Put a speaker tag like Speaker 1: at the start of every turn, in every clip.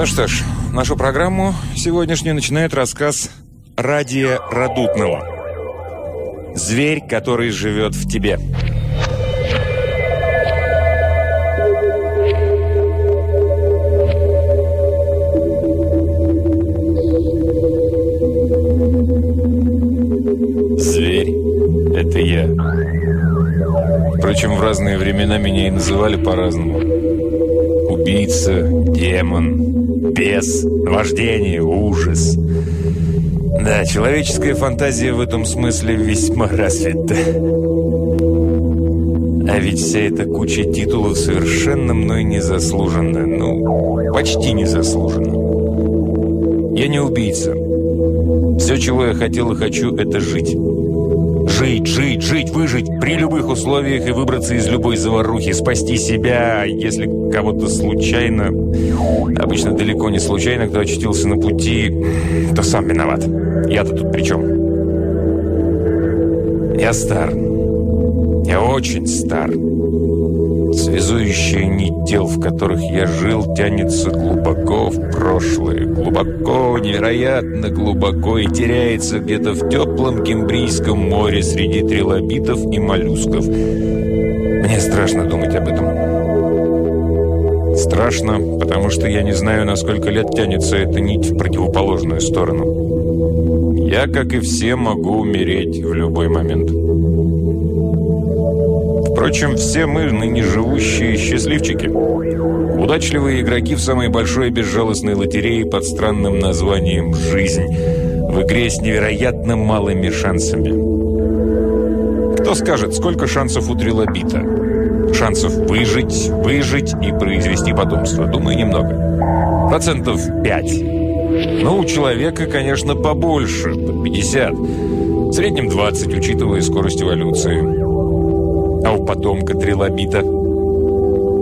Speaker 1: Ну что ж, нашу программу сегодняшнюю начинает рассказ Радия Радутного. «Зверь, который живет в тебе». Зверь — это я. Впрочем, в разные времена меня и называли по-разному. Убийца, демон, бес, наваждение, ужас. Да, человеческая фантазия в этом смысле весьма развита. А ведь вся эта куча титулов совершенно мной незаслуженно. Ну, почти незаслуженно. Я не убийца. Все, чего я хотел и хочу, это жить. Жить, жить, жить, выжить при любых условиях и выбраться из любой заварухи, спасти себя, если кого-то случайно, обычно далеко не случайно, кто очутился на пути, то сам виноват. Я-то тут при чем? Я стар. Я очень стар. Связующая нить тел, в которых я жил, тянется глубоко в прошлое. Глубоко, невероятно глубоко и теряется где-то в теплом Кембрийском море среди трилобитов и моллюсков. Мне страшно думать об этом. Страшно, потому что я не знаю, на сколько лет тянется эта нить в противоположную сторону. Я, как и все, могу умереть в любой момент. Впрочем, все мы, ныне живущие, счастливчики. Удачливые игроки в самой большой безжалостной лотерее под странным названием «Жизнь» в игре с невероятно малыми шансами. Кто скажет, сколько шансов у трилобита? Шансов выжить, выжить и произвести потомство? Думаю, немного. Процентов 5. Ну, у человека, конечно, побольше, под 50. В среднем 20, учитывая скорость эволюции а у потомка трилобита.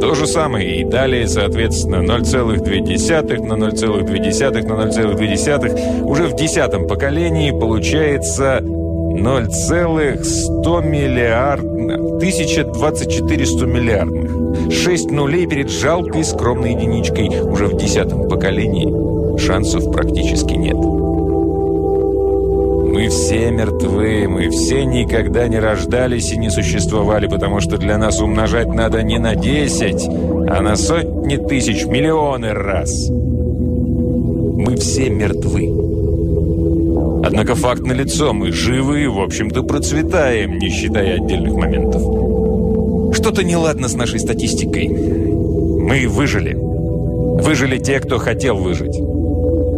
Speaker 1: То же самое и далее, соответственно, 0,2 на 0,2 на 0,2. Уже в десятом поколении получается 0,100 миллиард... 1024 100 миллиардных. 6 нулей перед жалкой скромной единичкой. Уже в десятом поколении шансов практически нет. Мы все мертвы, мы все никогда не рождались и не существовали, потому что для нас умножать надо не на 10, а на сотни тысяч, миллионы раз. Мы все мертвы. Однако факт налицо, мы живы и, в общем-то, процветаем, не считая отдельных моментов. Что-то неладно с нашей статистикой. Мы выжили. Выжили те, кто хотел выжить.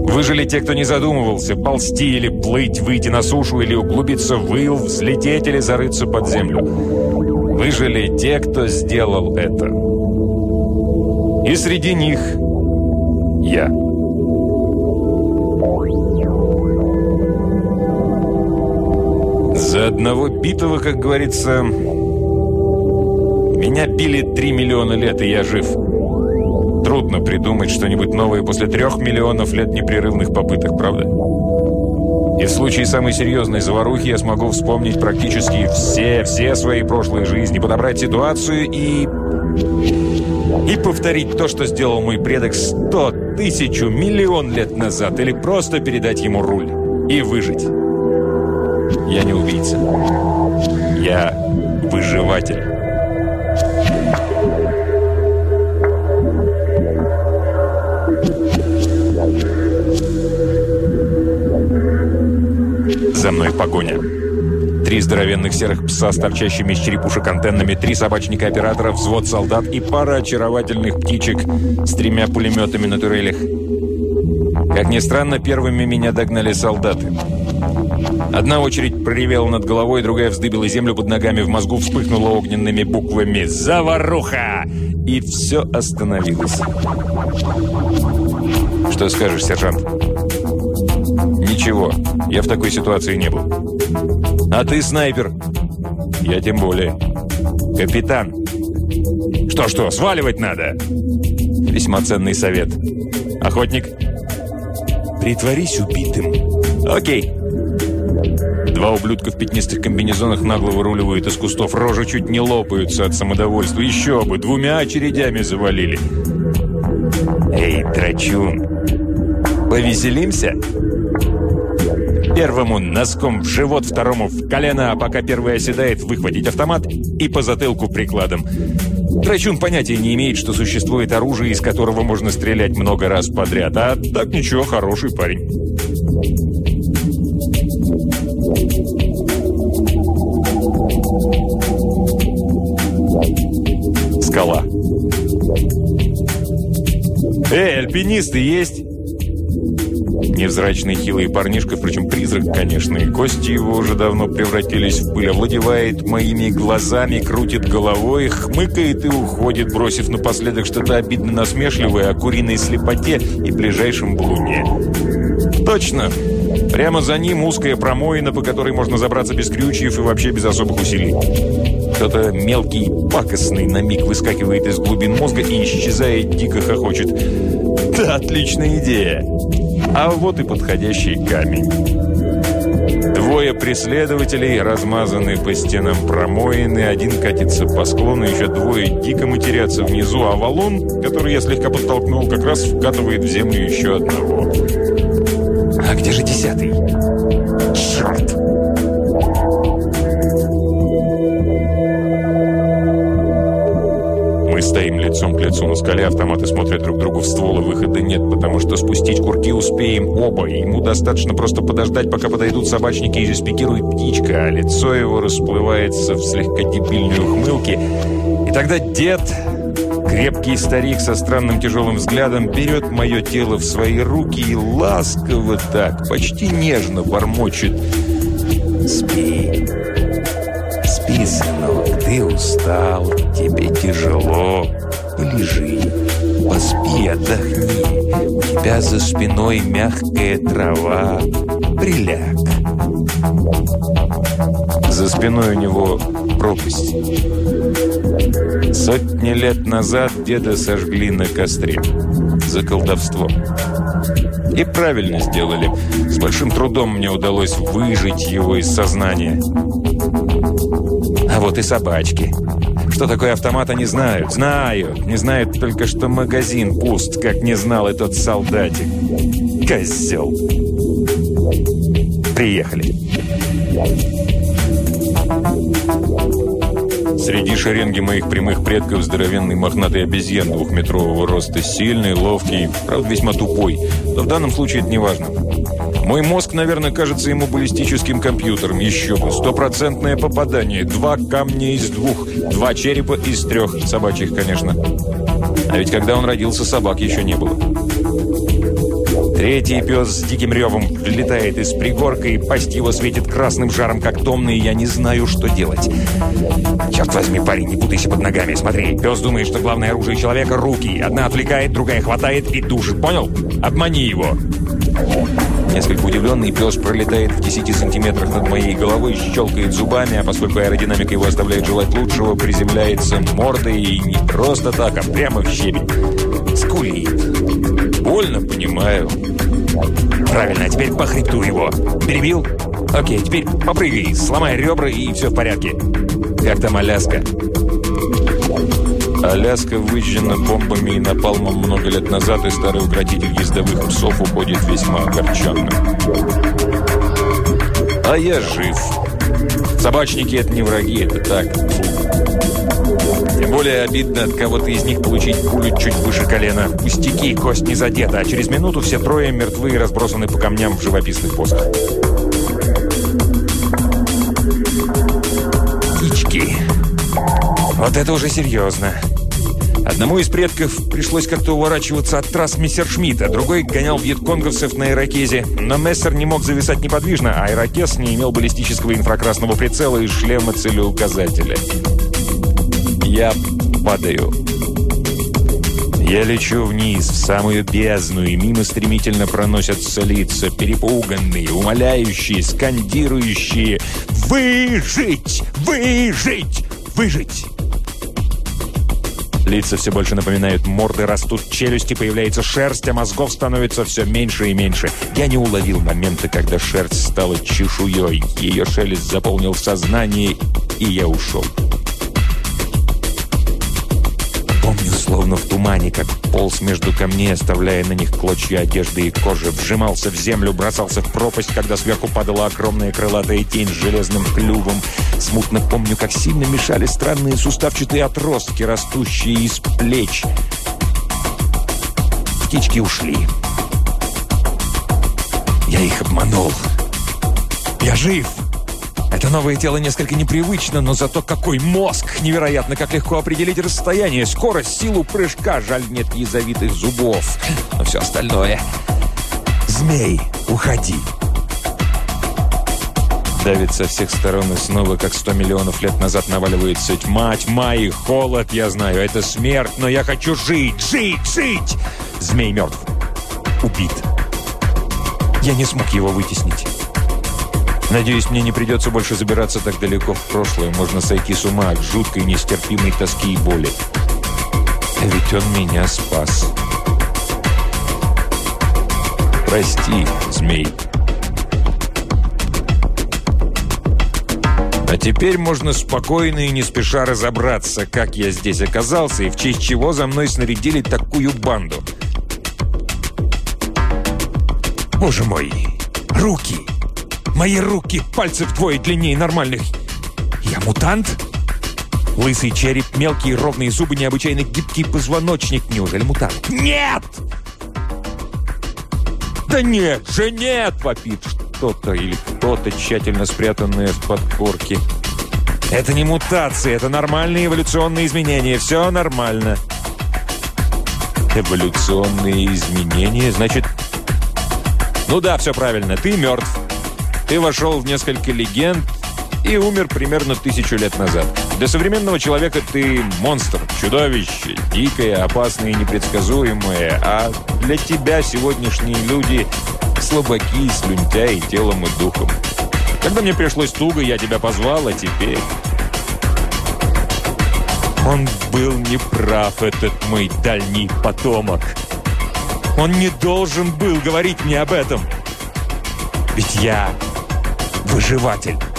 Speaker 1: Выжили те, кто не задумывался, ползти или плыть, выйти на сушу или углубиться в ил, взлететь или зарыться под землю. Выжили те, кто сделал это. И среди них я. За одного битого, как говорится, меня били три миллиона лет, и я жив. Трудно придумать что-нибудь новое после трех миллионов лет непрерывных попыток, правда? И в случае самой серьезной заварухи я смогу вспомнить практически все, все свои прошлые жизни, подобрать ситуацию и... И повторить то, что сделал мой предок сто, тысячу, миллион лет назад, или просто передать ему руль и выжить. Я не убийца. Я выживатель. За мной погоня. Три здоровенных серых пса с торчащими из черепушек антеннами, три собачника-оператора, взвод солдат и пара очаровательных птичек с тремя пулеметами на турелях. Как ни странно, первыми меня догнали солдаты. Одна очередь проревела над головой, другая вздыбила землю под ногами, в мозгу вспыхнула огненными буквами «Заваруха!» И все остановилось. «Что скажешь, сержант?» «Ничего, я в такой ситуации не был». «А ты снайпер?» «Я тем более». «Капитан». «Что-что, сваливать надо?» «Весьма ценный совет». «Охотник?» «Притворись убитым». «Окей». Два ублюдка в пятнистых комбинезонах нагло выруливают из кустов. Рожи чуть не лопаются от самодовольства. Еще бы, двумя очередями завалили. «Эй, драчун, повеселимся?» Первому носком в живот, второму в колено, а пока первый оседает, выхватить автомат и по затылку прикладом. Драчун понятия не имеет, что существует оружие, из которого можно стрелять много раз подряд. А так ничего, хороший парень. Скала. «Эй, альпинисты есть?» Невзрачный хилый парнишка, впрочем, призрак, конечно, и кости его уже давно превратились в пыль, овладевает моими глазами, крутит головой, хмыкает и уходит, бросив напоследок что-то обидно насмешливое о куриной слепоте и ближайшем блуне. Точно! Прямо за ним узкая промоина, по которой можно забраться без крючьев и вообще без особых усилий. Кто-то мелкий, пакостный на миг выскакивает из глубин мозга и исчезает, дико хохочет. Да, отличная идея! А вот и подходящий камень. Двое преследователей размазаны по стенам промоины, один катится по склону, еще двое дико матерятся внизу, а валун, который я слегка подтолкнул, как раз вкатывает в землю еще одного. А где же десятый? Черт! стоим лицом к лицу на скале, автоматы смотрят друг другу в ствол, и выхода нет, потому что спустить курки успеем оба, ему достаточно просто подождать, пока подойдут собачники и заспикирует птичка, а лицо его расплывается в слегка дебильной ухмылке. И тогда дед, крепкий старик со странным тяжелым взглядом, берет мое тело в свои руки и ласково так, почти нежно бормочет «Спи, спи, сынок, ты устал, тебе тяжело, полежи, поспи, отдохни. У тебя за спиной мягкая трава, приляг. За спиной у него пропасть. Сотни лет назад деда сожгли на костре. За колдовство. И правильно сделали. С большим трудом мне удалось выжить его из сознания. А вот и собачки. Что такое автомат, они знают. Знают. Не знают только, что магазин пуст, как не знал этот солдатик. Козел. Приехали. Среди шеренги моих прямых предков здоровенный мохнатый обезьян двухметрового роста, сильный, ловкий, правда весьма тупой. Но в данном случае это не важно. Мой мозг, наверное, кажется ему баллистическим компьютером. Еще бы. Стопроцентное попадание. Два камня из двух. Два черепа из трех. Собачьих, конечно. А ведь когда он родился, собак еще не было. Третий пес с диким ревом прилетает из пригорка, и пасть его светит красным жаром, как томный, и я не знаю, что делать. Черт возьми, парень, не путайся под ногами. Смотри, пес думает, что главное оружие человека — руки. Одна отвлекает, другая хватает и душит. Понял? Обмани его. Несколько удивленный пес пролетает в 10 сантиметрах над моей головой, щелкает зубами, а поскольку аэродинамика его оставляет желать лучшего, приземляется мордой и не просто так, а прямо в щебень. Скулит. Больно, понимаю. Правильно, а теперь по хребту его. Перебил? Окей, теперь попрыгай, сломай ребра и все в порядке. Как там Аляска? Аляска выжжена бомбами и напалмом много лет назад, и старый укротитель ездовых псов уходит весьма огорченным. А я жив. Собачники — это не враги, это так. Тем более обидно от кого-то из них получить пулю чуть выше колена. Пустяки, кость не задета, а через минуту все трое мертвы и разбросаны по камням в живописных позах. Птички. Вот это уже серьезно. Одному из предков пришлось как-то уворачиваться от трасс Мессершмитта, другой гонял вьетконговцев на ирокезе. Но Мессер не мог зависать неподвижно, а ирокез не имел баллистического инфракрасного прицела и шлема целеуказателя. Я падаю. Я лечу вниз, в самую бездну, и мимо стремительно проносятся лица, перепуганные, умоляющие, скандирующие «Выжить! Выжить! Выжить!» Лица все больше напоминают морды, растут челюсти, появляется шерсть, а мозгов становится все меньше и меньше. Я не уловил момента, когда шерсть стала чешуей. Ее шелест заполнил сознание, и я ушел. Помню, словно в тумане, как полз между камней, оставляя на них клочья одежды и кожи, вжимался в землю, бросался в пропасть, когда сверху падала огромная крылатая тень с железным клювом. Смутно помню, как сильно мешали странные суставчатые отростки, растущие из плеч. Птички ушли. Я их обманул. Я жив! Это новое тело несколько непривычно, но зато какой мозг! Невероятно, как легко определить расстояние, скорость, силу прыжка. Жаль, нет язовитых зубов. Но все остальное... Змей, уходи! Давит со всех сторон и снова, как сто миллионов лет назад, наваливается тьма, тьма и холод. Я знаю, это смерть, но я хочу жить, жить, жить! Змей мертв. Убит. Я не смог его вытеснить. Надеюсь, мне не придется больше забираться так далеко в прошлое. Можно сойти с ума от жуткой, нестерпимой тоски и боли. А ведь он меня спас. Прости, змей. А теперь можно спокойно и не спеша разобраться, как я здесь оказался и в честь чего за мной снарядили такую банду. Боже мой, руки! Мои руки, пальцы вдвое длиннее нормальных. Я мутант? Лысый череп, мелкие ровные зубы, необычайно гибкий позвоночник. Неужели мутант? Нет! Да нет же нет, вопит что-то или кто-то, тщательно спрятанное в подкорке. Это не мутации, это нормальные эволюционные изменения. Все нормально. Эволюционные изменения? Значит... Ну да, все правильно, ты мертв. Ты вошел в несколько легенд и умер примерно тысячу лет назад. Для современного человека ты монстр, чудовище, дикое, опасное и непредсказуемое, а для тебя сегодняшние люди слабаки, слюнтяи телом и духом. Когда мне пришлось туго, я тебя позвал, а теперь... Он был неправ, этот мой дальний потомок. Он не должен был говорить мне об этом. Ведь я выживатель.